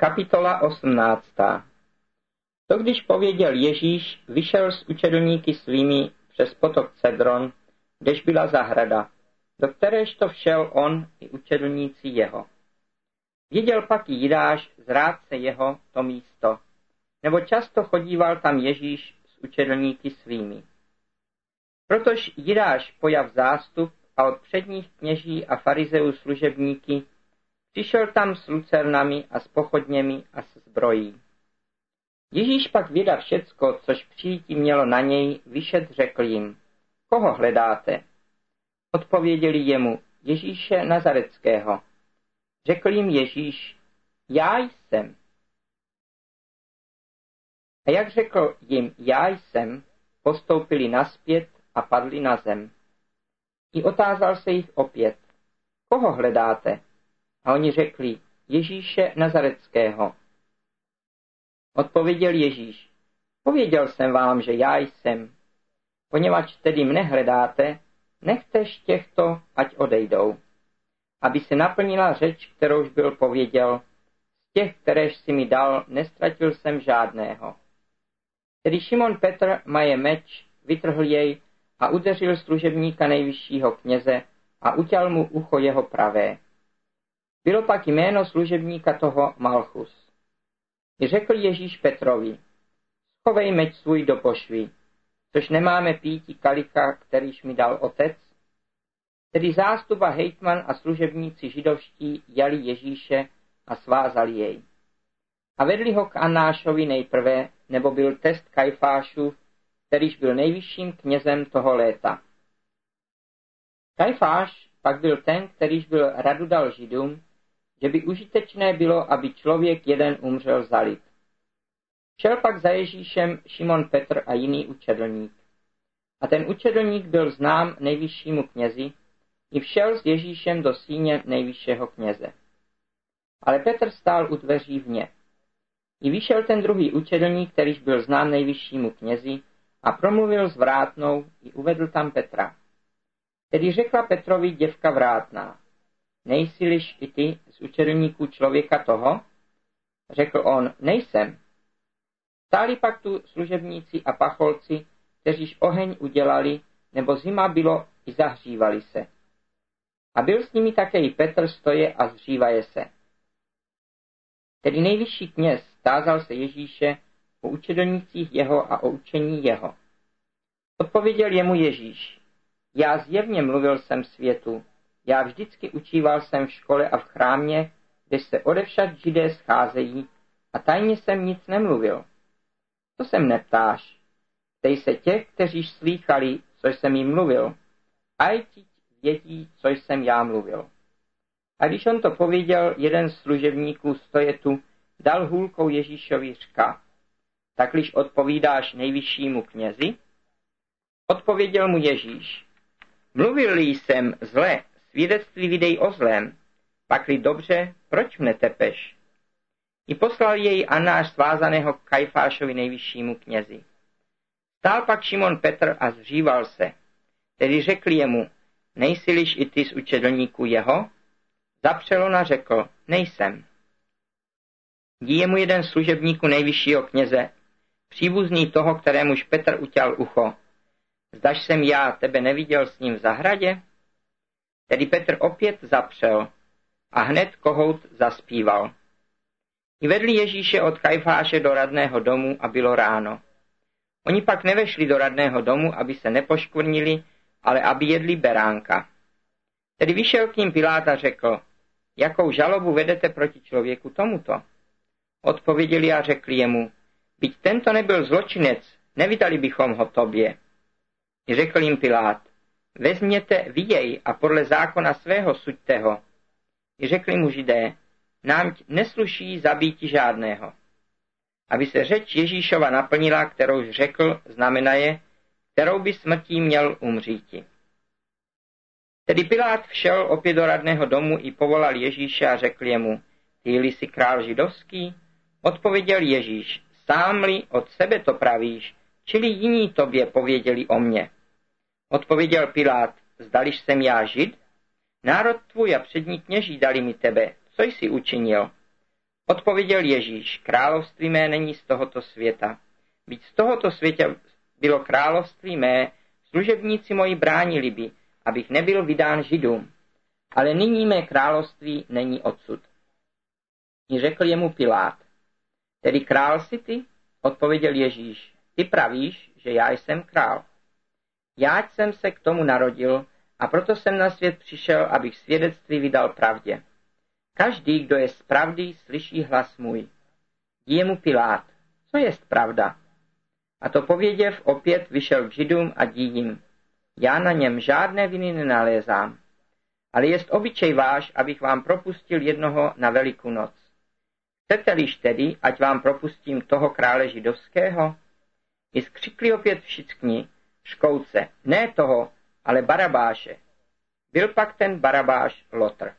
Kapitola 18. To když pověděl Ježíš, vyšel s učedlníky svými přes potok Cedron, kdež byla zahrada, do kteréž to všel on i učedlníci jeho. Viděl pak i Jidáš, zrádce jeho, to místo, nebo často chodíval tam Ježíš s učedlníky svými. Protož Jidáš pojav zástup a od předních kněží a farizeů služebníky Přišel tam s lucernami a s pochodněmi a s zbrojí. Ježíš pak věda všecko, což přijítí mělo na něj, vyšet řekl jim, koho hledáte? Odpověděli jemu, Ježíše Nazareckého. Řekl jim Ježíš, já jsem. A jak řekl jim, já jsem, postoupili naspět a padli na zem. I otázal se jich opět, koho hledáte? A oni řekli, Ježíše Nazareckého. Odpověděl Ježíš, pověděl jsem vám, že já jsem. Poněvadž tedy mne hledáte, nechtež těchto, ať odejdou. Aby se naplnila řeč, kterouž byl pověděl, z těch, kteréž si mi dal, nestratil jsem žádného. Tedy Šimon Petr maje meč, vytrhl jej a udeřil služebníka nejvyššího kněze a utěl mu ucho jeho pravé. Bylo pak jméno služebníka toho Malchus. I řekl Ježíš Petrovi, schovej meč svůj do pošví, což nemáme píti kalika, kterýž mi dal otec. Tedy zástupa hejtman a služebníci židovští jali Ježíše a svázali jej. A vedli ho k Anášovi nejprve, nebo byl test Kajfášův, kterýž byl nejvyšším knězem toho léta. Kajfáš pak byl ten, kterýž byl radu dal židům, že by užitečné bylo, aby člověk jeden umřel za lid. Šel pak za Ježíšem Šimon Petr a jiný učedlník. A ten učedlník byl znám nejvyššímu knězi, i všel s Ježíšem do síně nejvyššího kněze. Ale Petr stál u dveří vně. I vyšel ten druhý učedlník, kterýž byl znám nejvyššímu knězi, a promluvil s vrátnou i uvedl tam Petra. Tedy řekla Petrovi děvka vrátná, nejsi i ty z člověka toho? Řekl on, nejsem. Stáli pak tu služebníci a pacholci, kteříž oheň udělali, nebo zima bylo i zahřívali se. A byl s nimi také i Petr stoje a zřívaje se. Tedy nejvyšší kněz stázal se Ježíše o učedlnících jeho a o učení jeho. Odpověděl jemu Ježíš, já zjevně mluvil jsem světu, já vždycky učíval jsem v škole a v chrámě, kde se odevšad židé scházejí a tajně jsem nic nemluvil. To jsem neptáš. Tej se těch, kteří slýchali, co jsem jim mluvil, a i ti vědí, co jsem já mluvil. A když on to pověděl, jeden z služebníků stojetu dal hůlkou Ježíšovi řka. Takliž odpovídáš nejvyššímu knězi? Odpověděl mu Ježíš. Mluvil jsem zle, svědectví vydej o zlém, pakli dobře, proč mne tepeš? I poslal jej Annáš svázaného k Kajfášovi nejvyššímu knězi. Stál pak Šimon Petr a zříval se. Tedy řekli jemu, nejsiliš i ty z učedlníků jeho? Zapřelona řekl, nejsem. Díje mu jeden služebníku nejvyššího kněze, příbuzný toho, kterémuž Petr utěl ucho. Zdaž jsem já tebe neviděl s ním v zahradě? Tedy Petr opět zapřel a hned kohout zaspíval. I vedli Ježíše od Kajfáše do radného domu a bylo ráno. Oni pak nevešli do radného domu, aby se nepoškvrnili, ale aby jedli beránka. Tedy vyšel k ním Pilát a řekl, jakou žalobu vedete proti člověku tomuto? Odpověděli a řekli jemu, byť tento nebyl zločinec, nevydali bychom ho tobě. I řekl jim Pilát, vezměte viděj a podle zákona svého suďte ho. I řekli mu židé, nám nesluší zabíti žádného. Aby se řeč Ježíšova naplnila, kterou řekl, znamená je, kterou by smrtí měl umříti. Tedy Pilát všel opět do radného domu i povolal Ježíše a řekl jemu, ty si král židovský? Odpověděl Ježíš, sám-li od sebe to pravíš, čili jiní tobě pověděli o mně. Odpověděl Pilát, zdališ jsem já žid? Národ tvůj a přední kněží dali mi tebe, co jsi učinil? Odpověděl Ježíš, království mé není z tohoto světa. Být z tohoto světa bylo království mé, služebníci moji bránili by, abych nebyl vydán židům. Ale nyní mé království není odsud. I řekl jemu Pilát, tedy král si ty? Odpověděl Ježíš, ty pravíš, že já jsem král. Jáť jsem se k tomu narodil a proto jsem na svět přišel, abych svědectví vydal pravdě. Každý, kdo je z pravdy, slyší hlas můj. Dí mu Pilát, co jest pravda? A to pověděv opět vyšel k židům a dí jim. Já na něm žádné viny nenalézám. Ale jest obyčej váš, abych vám propustil jednoho na velikou noc. Chcete-liž tedy, ať vám propustím toho krále židovského? I skřikli opět všichni, škouce, ne toho, ale Barabáše. Byl pak ten Barabáš Lotr.